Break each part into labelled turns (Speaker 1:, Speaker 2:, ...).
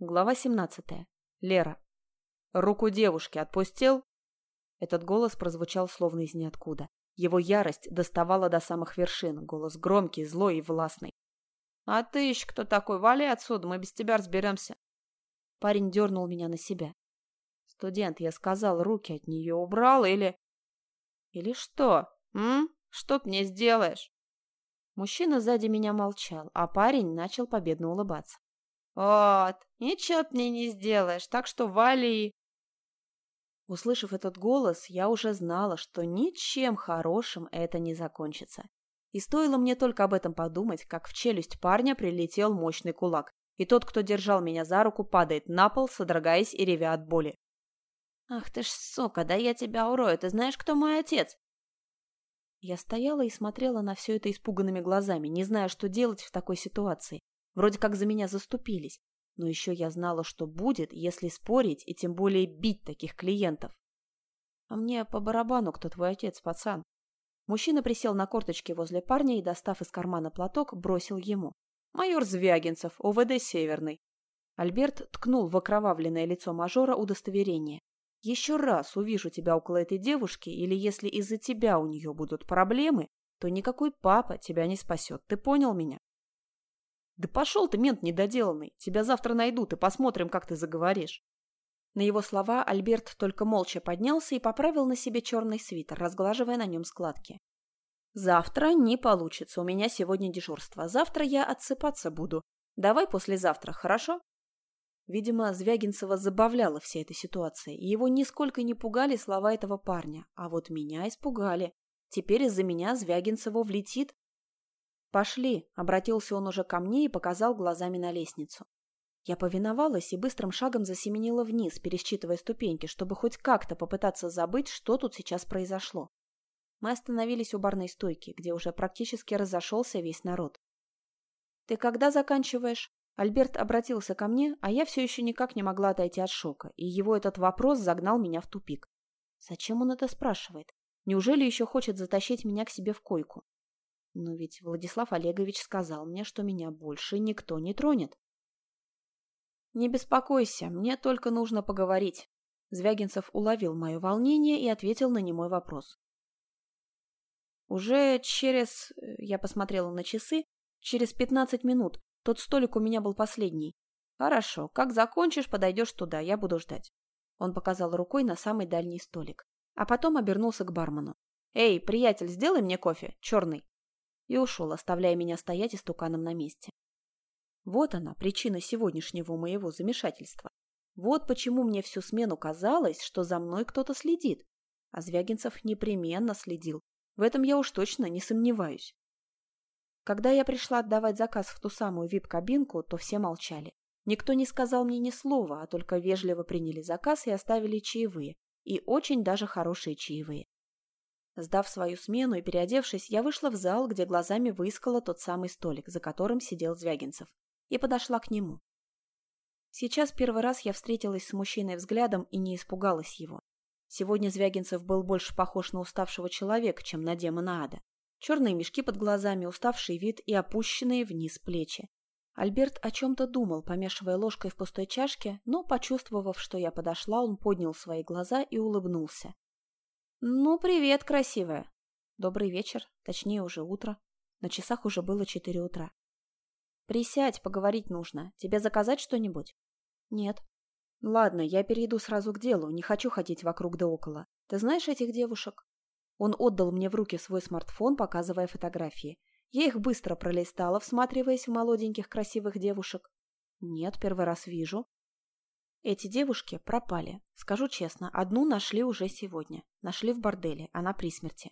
Speaker 1: Глава 17. Лера. Руку девушки отпустил? Этот голос прозвучал словно из ниоткуда. Его ярость доставала до самых вершин. Голос громкий, злой и властный. «А ты еще кто такой? Вали отсюда, мы без тебя разберемся». Парень дернул меня на себя. «Студент, я сказал, руки от нее убрал или...» «Или что? М? Что ты мне сделаешь?» Мужчина сзади меня молчал, а парень начал победно улыбаться. «Вот, ничего ты мне не сделаешь, так что вали!» Услышав этот голос, я уже знала, что ничем хорошим это не закончится. И стоило мне только об этом подумать, как в челюсть парня прилетел мощный кулак, и тот, кто держал меня за руку, падает на пол, содрогаясь и ревя от боли. «Ах ты ж сука, да я тебя урою, ты знаешь, кто мой отец?» Я стояла и смотрела на все это испуганными глазами, не зная, что делать в такой ситуации. Вроде как за меня заступились. Но еще я знала, что будет, если спорить и тем более бить таких клиентов. А мне по барабану, кто твой отец, пацан. Мужчина присел на корточки возле парня и, достав из кармана платок, бросил ему. «Майор Звягинцев, ОВД Северный». Альберт ткнул в окровавленное лицо мажора удостоверение. «Еще раз увижу тебя около этой девушки, или если из-за тебя у нее будут проблемы, то никакой папа тебя не спасет. Ты понял меня?» «Да пошел ты, мент недоделанный! Тебя завтра найдут и посмотрим, как ты заговоришь!» На его слова Альберт только молча поднялся и поправил на себе черный свитер, разглаживая на нем складки. «Завтра не получится, у меня сегодня дежурство. Завтра я отсыпаться буду. Давай послезавтра, хорошо?» Видимо, Звягинцева забавляла вся эта ситуация, и его нисколько не пугали слова этого парня, а вот меня испугали. Теперь из-за меня Звягинцеву влетит, «Пошли», — обратился он уже ко мне и показал глазами на лестницу. Я повиновалась и быстрым шагом засеменила вниз, пересчитывая ступеньки, чтобы хоть как-то попытаться забыть, что тут сейчас произошло. Мы остановились у барной стойки, где уже практически разошелся весь народ. «Ты когда заканчиваешь?» Альберт обратился ко мне, а я все еще никак не могла отойти от шока, и его этот вопрос загнал меня в тупик. Зачем он это спрашивает? Неужели еще хочет затащить меня к себе в койку? Но ведь Владислав Олегович сказал мне, что меня больше никто не тронет. «Не беспокойся, мне только нужно поговорить». Звягинцев уловил мое волнение и ответил на немой вопрос. «Уже через...» — я посмотрела на часы. «Через пятнадцать минут. Тот столик у меня был последний. Хорошо, как закончишь, подойдешь туда, я буду ждать». Он показал рукой на самый дальний столик. А потом обернулся к бармену. «Эй, приятель, сделай мне кофе, черный» и ушел, оставляя меня стоять истуканом на месте. Вот она, причина сегодняшнего моего замешательства. Вот почему мне всю смену казалось, что за мной кто-то следит. А Звягинцев непременно следил. В этом я уж точно не сомневаюсь. Когда я пришла отдавать заказ в ту самую вип-кабинку, то все молчали. Никто не сказал мне ни слова, а только вежливо приняли заказ и оставили чаевые. И очень даже хорошие чаевые. Сдав свою смену и переодевшись, я вышла в зал, где глазами выискала тот самый столик, за которым сидел Звягинцев, и подошла к нему. Сейчас первый раз я встретилась с мужчиной взглядом и не испугалась его. Сегодня Звягинцев был больше похож на уставшего человека, чем на демона ада. Черные мешки под глазами, уставший вид и опущенные вниз плечи. Альберт о чем-то думал, помешивая ложкой в пустой чашке, но, почувствовав, что я подошла, он поднял свои глаза и улыбнулся. «Ну, привет, красивая!» «Добрый вечер, точнее, уже утро. На часах уже было четыре утра. «Присядь, поговорить нужно. Тебе заказать что-нибудь?» «Нет». «Ладно, я перейду сразу к делу, не хочу ходить вокруг да около. Ты знаешь этих девушек?» Он отдал мне в руки свой смартфон, показывая фотографии. Я их быстро пролистала, всматриваясь в молоденьких красивых девушек. «Нет, первый раз вижу. Эти девушки пропали. Скажу честно, одну нашли уже сегодня. Нашли в борделе, она при смерти.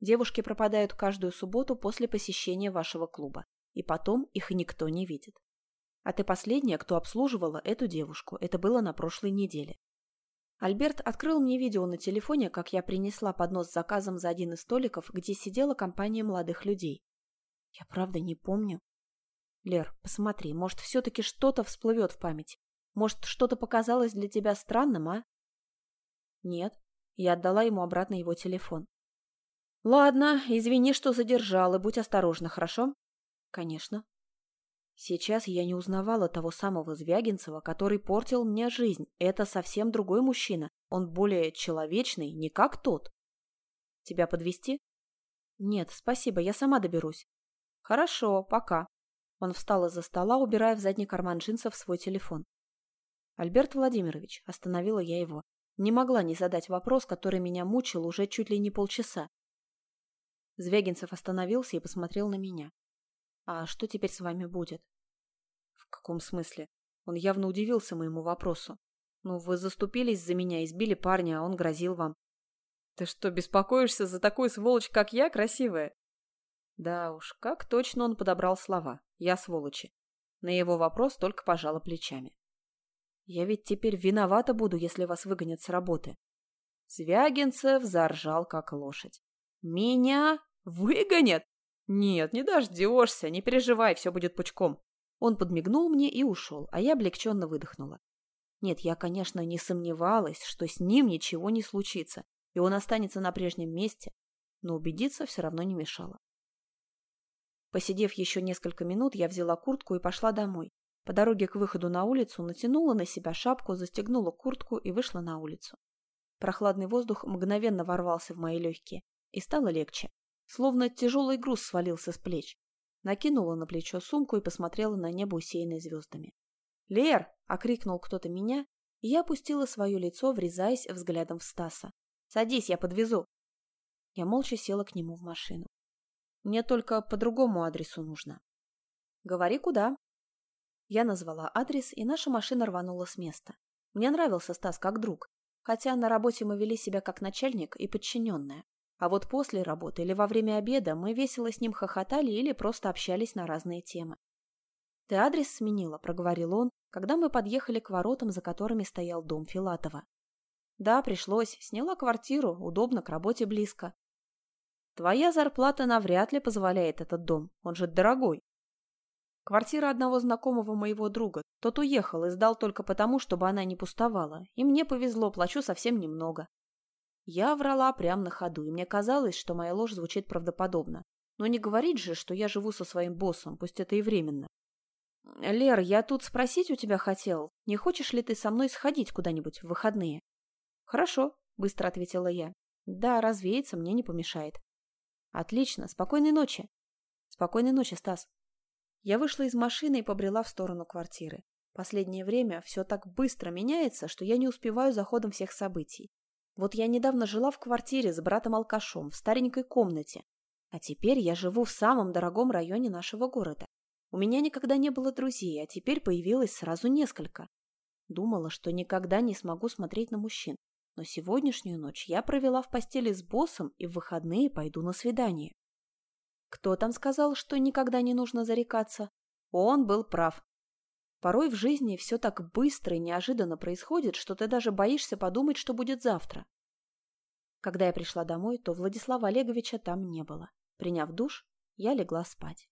Speaker 1: Девушки пропадают каждую субботу после посещения вашего клуба. И потом их никто не видит. А ты последняя, кто обслуживала эту девушку. Это было на прошлой неделе. Альберт открыл мне видео на телефоне, как я принесла поднос с заказом за один из столиков, где сидела компания молодых людей. Я правда не помню. Лер, посмотри, может, все-таки что-то всплывет в память. Может, что-то показалось для тебя странным, а? Нет. Я отдала ему обратно его телефон. Ладно, извини, что задержал, и будь осторожна, хорошо? Конечно. Сейчас я не узнавала того самого Звягинцева, который портил мне жизнь. Это совсем другой мужчина. Он более человечный, не как тот. Тебя подвести? Нет, спасибо, я сама доберусь. Хорошо, пока. Он встал из-за стола, убирая в задний карман джинсов свой телефон. Альберт Владимирович, остановила я его. Не могла не задать вопрос, который меня мучил уже чуть ли не полчаса. Звягинцев остановился и посмотрел на меня. «А что теперь с вами будет?» «В каком смысле?» Он явно удивился моему вопросу. «Ну, вы заступились за меня, избили парня, а он грозил вам». «Ты что, беспокоишься за такую сволочь, как я, красивая?» Да уж, как точно он подобрал слова. Я сволочи. На его вопрос только пожала плечами. Я ведь теперь виновата буду, если вас выгонят с работы. Звягинцев заржал, как лошадь. Меня выгонят? Нет, не дождешься, не переживай, все будет пучком. Он подмигнул мне и ушел, а я облегченно выдохнула. Нет, я, конечно, не сомневалась, что с ним ничего не случится, и он останется на прежнем месте, но убедиться все равно не мешало. Посидев еще несколько минут, я взяла куртку и пошла домой. По дороге к выходу на улицу натянула на себя шапку, застегнула куртку и вышла на улицу. Прохладный воздух мгновенно ворвался в мои легкие, и стало легче. Словно тяжелый груз свалился с плеч. Накинула на плечо сумку и посмотрела на небо, усеянное звездами. «Лер!» — окрикнул кто-то меня, и я опустила свое лицо, врезаясь взглядом в Стаса. «Садись, я подвезу!» Я молча села к нему в машину. «Мне только по другому адресу нужно». «Говори, куда?» Я назвала адрес, и наша машина рванула с места. Мне нравился Стас как друг, хотя на работе мы вели себя как начальник и подчиненная. А вот после работы или во время обеда мы весело с ним хохотали или просто общались на разные темы. «Ты адрес сменила», — проговорил он, когда мы подъехали к воротам, за которыми стоял дом Филатова. «Да, пришлось. Сняла квартиру, удобно, к работе близко». «Твоя зарплата навряд ли позволяет этот дом, он же дорогой». Квартира одного знакомого моего друга. Тот уехал и сдал только потому, чтобы она не пустовала. И мне повезло, плачу совсем немного. Я врала прямо на ходу, и мне казалось, что моя ложь звучит правдоподобно. Но не говорить же, что я живу со своим боссом, пусть это и временно. «Лер, я тут спросить у тебя хотел, не хочешь ли ты со мной сходить куда-нибудь в выходные?» «Хорошо», — быстро ответила я. «Да, развеяться мне не помешает». «Отлично, спокойной ночи». «Спокойной ночи, Стас». Я вышла из машины и побрела в сторону квартиры. Последнее время все так быстро меняется, что я не успеваю за ходом всех событий. Вот я недавно жила в квартире с братом-алкашом в старенькой комнате, а теперь я живу в самом дорогом районе нашего города. У меня никогда не было друзей, а теперь появилось сразу несколько. Думала, что никогда не смогу смотреть на мужчин, но сегодняшнюю ночь я провела в постели с боссом и в выходные пойду на свидание. Кто там сказал, что никогда не нужно зарекаться? Он был прав. Порой в жизни все так быстро и неожиданно происходит, что ты даже боишься подумать, что будет завтра. Когда я пришла домой, то Владислава Олеговича там не было. Приняв душ, я легла спать.